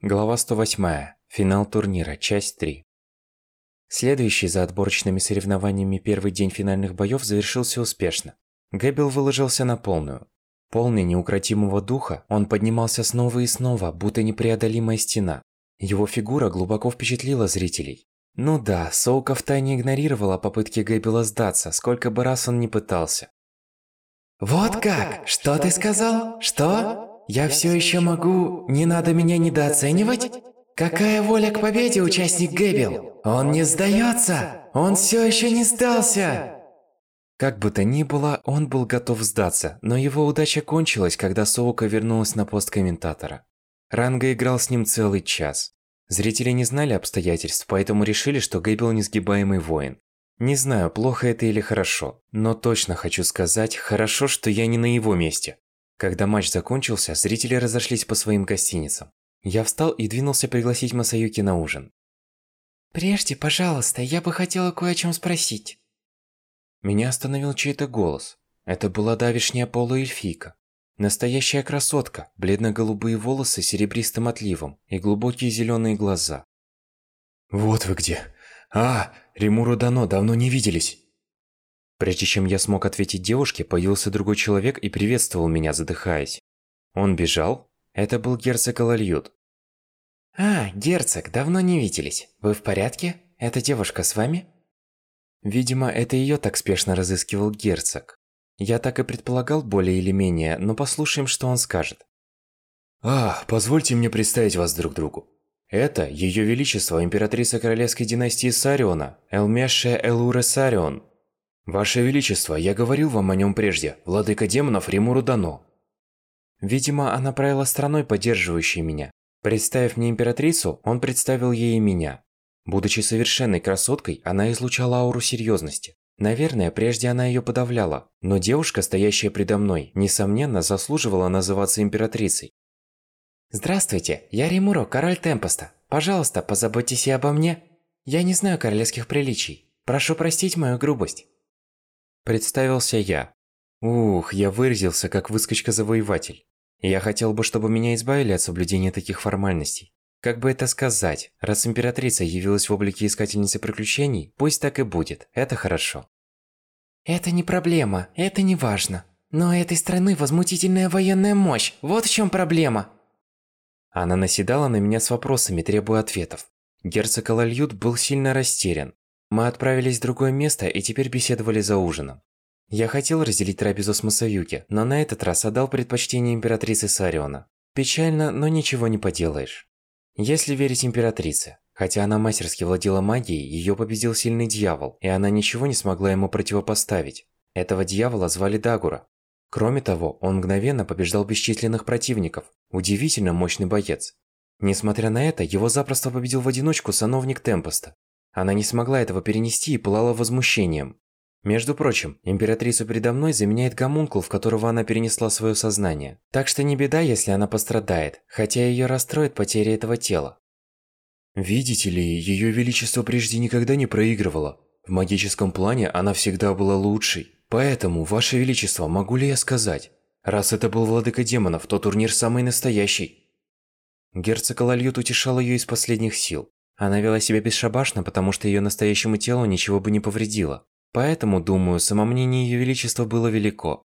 Глава 108. Финал турнира. Часть 3. Следующий за отборочными соревнованиями первый день финальных боёв завершился успешно. Гэббел выложился на полную. Полный неукротимого духа, он поднимался снова и снова, будто непреодолимая стена. Его фигура глубоко впечатлила зрителей. Ну да, Соука втайне игнорировала попытки Гэббела сдаться, сколько бы раз он ни пытался. «Вот как? Что ты сказал? Что? Я все еще могу... Не надо меня недооценивать? Какая воля к победе, участник Гэббел? Он не сдается! Он все еще не сдался!» Как бы то ни было, он был готов сдаться, но его удача кончилась, когда Соука вернулась на пост комментатора. Ранга играл с ним целый час. Зрители не знали обстоятельств, поэтому решили, что Гэббел несгибаемый воин. Не знаю, плохо это или хорошо, но точно хочу сказать, хорошо, что я не на его месте. Когда матч закончился, зрители разошлись по своим гостиницам. Я встал и двинулся пригласить Масаюки на ужин. «Прежде, пожалуйста, я бы хотела кое о чем спросить». Меня остановил чей-то голос. Это была давишняя полуэльфийка. Настоящая красотка, бледно-голубые волосы с серебристым отливом и глубокие зеленые глаза. «Вот вы где! А, Римуру Дано, давно не виделись!» Прежде чем я смог ответить девушке, появился другой человек и приветствовал меня, задыхаясь. Он бежал? Это был герцог Алальют. «А, герцог, давно не виделись. Вы в порядке? Эта девушка с вами?» Видимо, это её так спешно разыскивал герцог. Я так и предполагал более или менее, но послушаем, что он скажет. «А, позвольте мне представить вас друг другу. Это Её Величество, императрица королевской династии Сариона, Элмеша Элуре Сарион. Ваше Величество, я говорил вам о нем прежде, владыка демонов Римуру Дано. Видимо, она правила страной, поддерживающей меня. Представив мне императрицу, он представил ей меня. Будучи совершенной красоткой, она излучала ауру серьезности. Наверное, прежде она ее подавляла, но девушка, стоящая предо мной, несомненно, заслуживала называться императрицей. Здравствуйте, я Римуро, король Темпоста. Пожалуйста, позаботьтесь и обо мне. Я не знаю королевских приличий. Прошу простить мою грубость. Представился я. Ух, я выразился как выскочка-завоеватель. Я хотел бы, чтобы меня избавили от соблюдения таких формальностей. Как бы это сказать, раз императрица явилась в облике искательницы приключений, пусть так и будет, это хорошо. Это не проблема, это не важно. Но этой страны возмутительная военная мощь, вот в чем проблема. Она наседала на меня с вопросами, требуя ответов. Герцог Алальют был сильно растерян. Мы отправились в другое место и теперь беседовали за ужином. Я хотел разделить трапезу с Масаюки, но на этот раз отдал предпочтение императрице Сариона. Печально, но ничего не поделаешь. Если верить императрице, хотя она мастерски владела магией, ее победил сильный дьявол, и она ничего не смогла ему противопоставить. Этого дьявола звали Дагура. Кроме того, он мгновенно побеждал бесчисленных противников. Удивительно мощный боец. Несмотря на это, его запросто победил в одиночку сановник Темпоста. Она не смогла этого перенести и пылала возмущением. Между прочим, императрицу передо мной заменяет гомункул, в которого она перенесла свое сознание. Так что не беда, если она пострадает, хотя ее расстроит потеря этого тела. Видите ли, Ее Величество прежде никогда не проигрывала. В магическом плане она всегда была лучшей. Поэтому, Ваше Величество, могу ли я сказать, раз это был владыка демонов, то турнир самый настоящий. Герцог Алальют утешал ее из последних сил. Она вела себя бесшабашно, потому что ее настоящему телу ничего бы не повредило. Поэтому, думаю, самомнение Ее Величества было велико.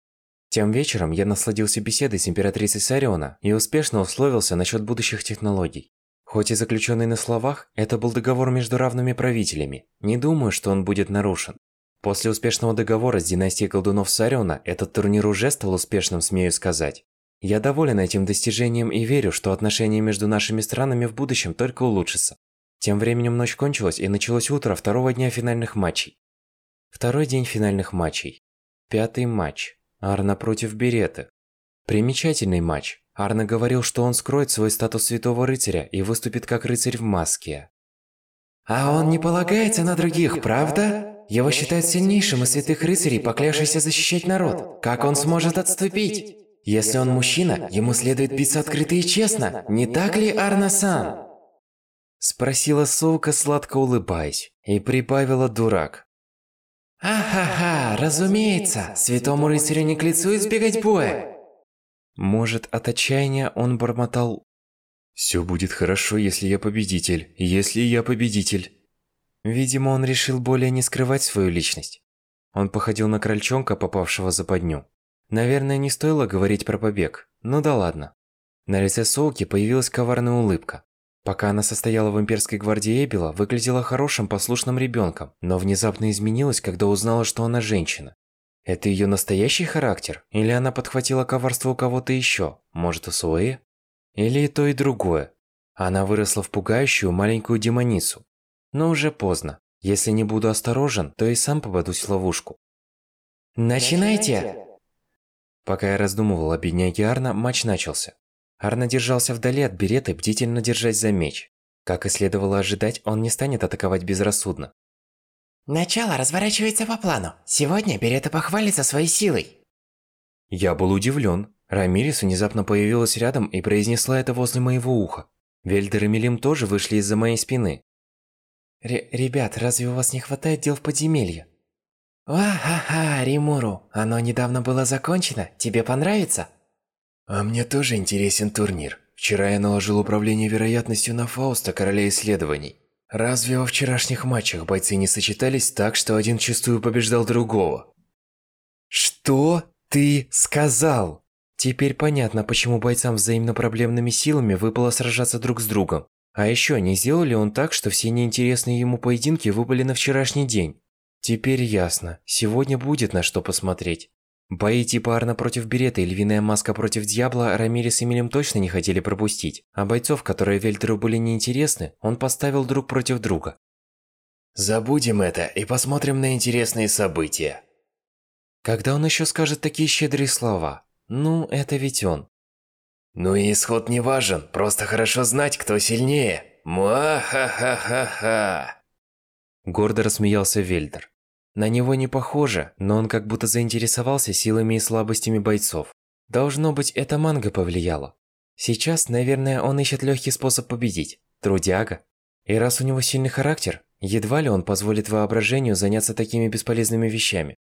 Тем вечером я насладился беседой с императрицей Сариона и успешно условился насчет будущих технологий. Хоть и заключенный на словах, это был договор между равными правителями. Не думаю, что он будет нарушен. После успешного договора с династией колдунов Сариона, этот турнир уже стал успешным, смею сказать. Я доволен этим достижением и верю, что отношения между нашими странами в будущем только улучшатся. Тем временем ночь кончилась и началось утро второго дня финальных матчей. Второй день финальных матчей. Пятый матч. Арна против Береты. Примечательный матч. Арна говорил, что он скроет свой статус святого рыцаря и выступит как рыцарь в маске. А он не полагается на других, правда? Его считают сильнейшим из святых рыцарей, поклявшийся защищать народ. Как он сможет отступить? Если он мужчина, ему следует биться открыто и честно, не так ли, Арна-сан? Спросила Соука, сладко улыбаясь, и прибавила дурак. «Ахаха, разумеется, святому рыцарю не к лицу избегать боя!» Может, от отчаяния он бормотал Все будет хорошо, если я победитель. Если я победитель. Видимо, он решил более не скрывать свою личность. Он походил на крольчонка, попавшего за подню. Наверное, не стоило говорить про побег. Ну да ладно. На лице Соуки появилась коварная улыбка. Пока она состояла в имперской гвардии Эбила, выглядела хорошим послушным ребенком, но внезапно изменилась, когда узнала, что она женщина. Это ее настоящий характер? Или она подхватила коварство у кого-то еще? Может, у Суэ? Или и то, и другое? Она выросла в пугающую маленькую демоницу. Но уже поздно. Если не буду осторожен, то и сам попадусь в ловушку. Начинайте! Пока я раздумывал о бедняге Арна, матч начался. Арна держался вдали от Береты, бдительно держась за меч. Как и следовало ожидать, он не станет атаковать безрассудно. Начало разворачивается по плану. Сегодня Берета похвалится своей силой. Я был удивлен. Рамирис внезапно появилась рядом и произнесла это возле моего уха. Вельдер и Мелим тоже вышли из-за моей спины. Р «Ребят, разве у вас не хватает дел в подземелье?» «Ва-ха-ха, Римуру, оно недавно было закончено, тебе понравится?» А мне тоже интересен турнир. Вчера я наложил управление вероятностью на Фауста, короля исследований. Разве во вчерашних матчах бойцы не сочетались так, что один чувствую побеждал другого? Что ты сказал? Теперь понятно, почему бойцам взаимно проблемными силами выпало сражаться друг с другом. А еще не сделал ли он так, что все неинтересные ему поединки выпали на вчерашний день? Теперь ясно, сегодня будет на что посмотреть. Бои типа Арна против Берета и Львиная Маска против Дьябла Рамирес и Милем точно не хотели пропустить, а бойцов, которые Вельтеру были неинтересны, он поставил друг против друга. Забудем это и посмотрим на интересные события. Когда он еще скажет такие щедрые слова? Ну, это ведь он. Ну и исход не важен, просто хорошо знать, кто сильнее. Муа-ха-ха-ха-ха. Гордо рассмеялся Вельдер. На него не похоже, но он как будто заинтересовался силами и слабостями бойцов. Должно быть, это манга повлияло. Сейчас, наверное, он ищет легкий способ победить. Трудяга. И раз у него сильный характер, едва ли он позволит воображению заняться такими бесполезными вещами.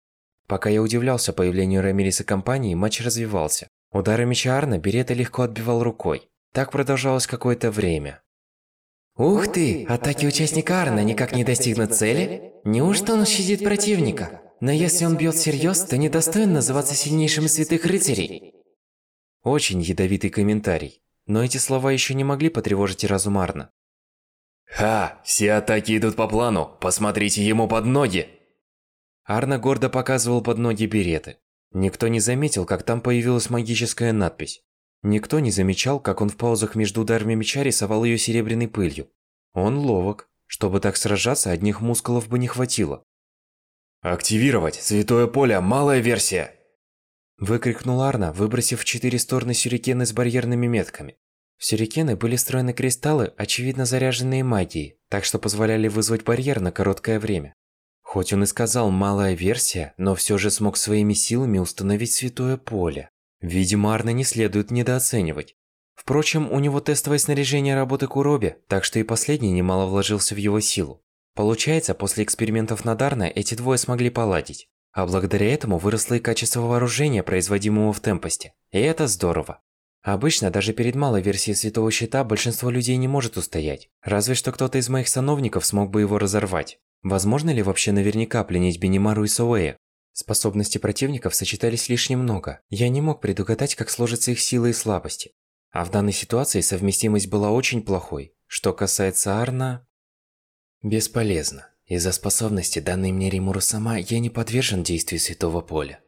Пока я удивлялся появлению Рамириса компании, матч развивался. Удары меча Арна Берета легко отбивал рукой. Так продолжалось какое-то время. Ух ты, атаки участника Арна никак не достигнут цели? Неужто он щадит противника? Но если он бьет всерьез, то недостоин называться сильнейшим из святых рыцарей. Очень ядовитый комментарий. Но эти слова еще не могли потревожить разум Арна. Ха, все атаки идут по плану, посмотрите ему под ноги! Арна гордо показывал под ноги береты. Никто не заметил, как там появилась магическая надпись. Никто не замечал, как он в паузах между ударами меча рисовал ее серебряной пылью. Он ловок. Чтобы так сражаться, одних мускулов бы не хватило. «Активировать! Святое поле! Малая версия!» Выкрикнул Арна, выбросив в четыре стороны сюрикены с барьерными метками. В сюрикены были встроены кристаллы, очевидно заряженные магией, так что позволяли вызвать барьер на короткое время. Хоть он и сказал «малая версия», но все же смог своими силами установить святое поле. Видимо, Арна не следует недооценивать. Впрочем, у него тестовое снаряжение работы Куроби, так что и последний немало вложился в его силу. Получается, после экспериментов над Арна эти двое смогли поладить. А благодаря этому выросло и качество вооружения, производимого в темпосте. И это здорово. Обычно даже перед малой версией Святого Щита большинство людей не может устоять. Разве что кто-то из моих сановников смог бы его разорвать. Возможно ли вообще наверняка пленить Бенимару и Соуэя? Способности противников сочетались лишь немного. Я не мог предугадать, как сложатся их силы и слабости. А в данной ситуации совместимость была очень плохой. Что касается Арна... Бесполезно. Из-за способности, данной мне Римуру сама, я не подвержен действию Святого Поля.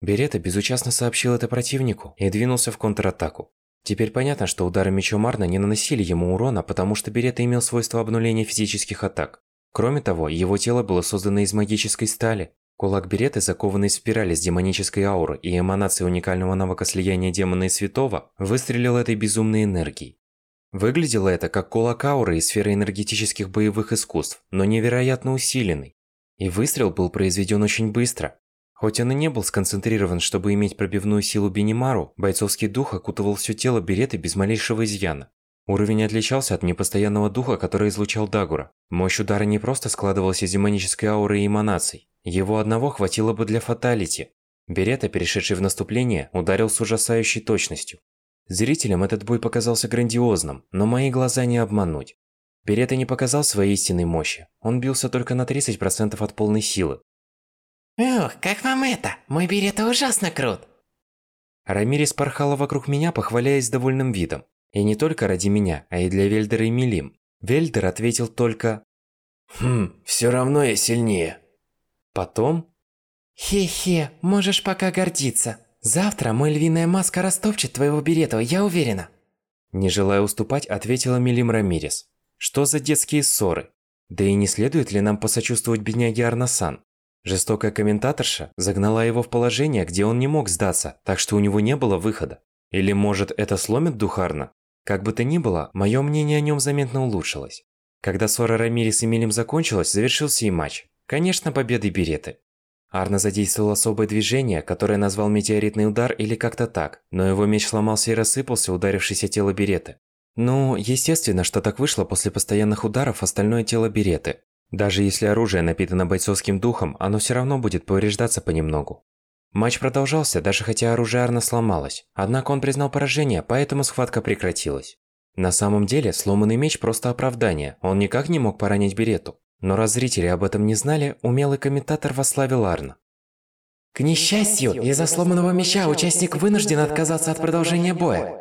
Берета безучастно сообщил это противнику и двинулся в контратаку. Теперь понятно, что удары мечом Арна не наносили ему урона, потому что Берета имел свойство обнуления физических атак. Кроме того, его тело было создано из магической стали, Кулак Береты, закованный в спирали с демонической аурой и эманацией уникального навыка слияния демона и святого, выстрелил этой безумной энергией. Выглядело это как кулак ауры из сферы энергетических боевых искусств, но невероятно усиленный. И выстрел был произведен очень быстро. Хоть он и не был сконцентрирован, чтобы иметь пробивную силу Бенимару, бойцовский дух окутывал все тело Береты без малейшего изъяна. Уровень отличался от непостоянного духа, который излучал Дагура. Мощь удара не просто складывалась из демонической ауры и эманаций, его одного хватило бы для фаталити. Берета, перешедший в наступление, ударил с ужасающей точностью. Зрителям этот бой показался грандиозным, но мои глаза не обмануть. Берета не показал своей истинной мощи. Он бился только на 30% от полной силы. Ух, как вам это? Мой Берета ужасно крут. Рамирес порхала вокруг меня, похваляясь довольным видом. И не только ради меня, а и для Вельдера и Милим. Вельдер ответил только «Хм, все равно я сильнее». Потом Хе-хе, можешь пока гордиться. Завтра мой львиная маска растопчет твоего Берета, я уверена. Не желая уступать, ответила Милим Рамирес. Что за детские ссоры? Да и не следует ли нам посочувствовать бедняге Арнасан? Жестокая комментаторша загнала его в положение, где он не мог сдаться, так что у него не было выхода. Или может это сломит Духарна? Как бы то ни было, мое мнение о нем заметно улучшилось. Когда ссора Рамирес и Милим закончилась, завершился и матч. Конечно, победой Береты. Арна задействовал особое движение, которое назвал метеоритный удар или как-то так, но его меч сломался и рассыпался, ударившись о тело Береты. Ну, естественно, что так вышло после постоянных ударов остальное тело Береты. Даже если оружие напитано бойцовским духом, оно все равно будет повреждаться понемногу. Матч продолжался, даже хотя оружие Арна сломалось. Однако он признал поражение, поэтому схватка прекратилась. На самом деле, сломанный меч просто оправдание, он никак не мог поранить Берету. Но раз зрители об этом не знали, умелый комментатор восславил Арна. К несчастью, из-за сломанного меча участник вынужден отказаться от продолжения боя.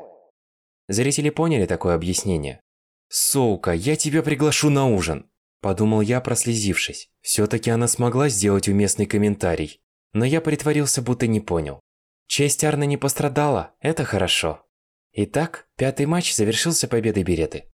Зрители поняли такое объяснение. «Соука, я тебя приглашу на ужин!» Подумал я, прослезившись. Все-таки она смогла сделать уместный комментарий. Но я притворился, будто не понял. Честь Арна не пострадала, это хорошо. Итак, пятый матч завершился победой Береты.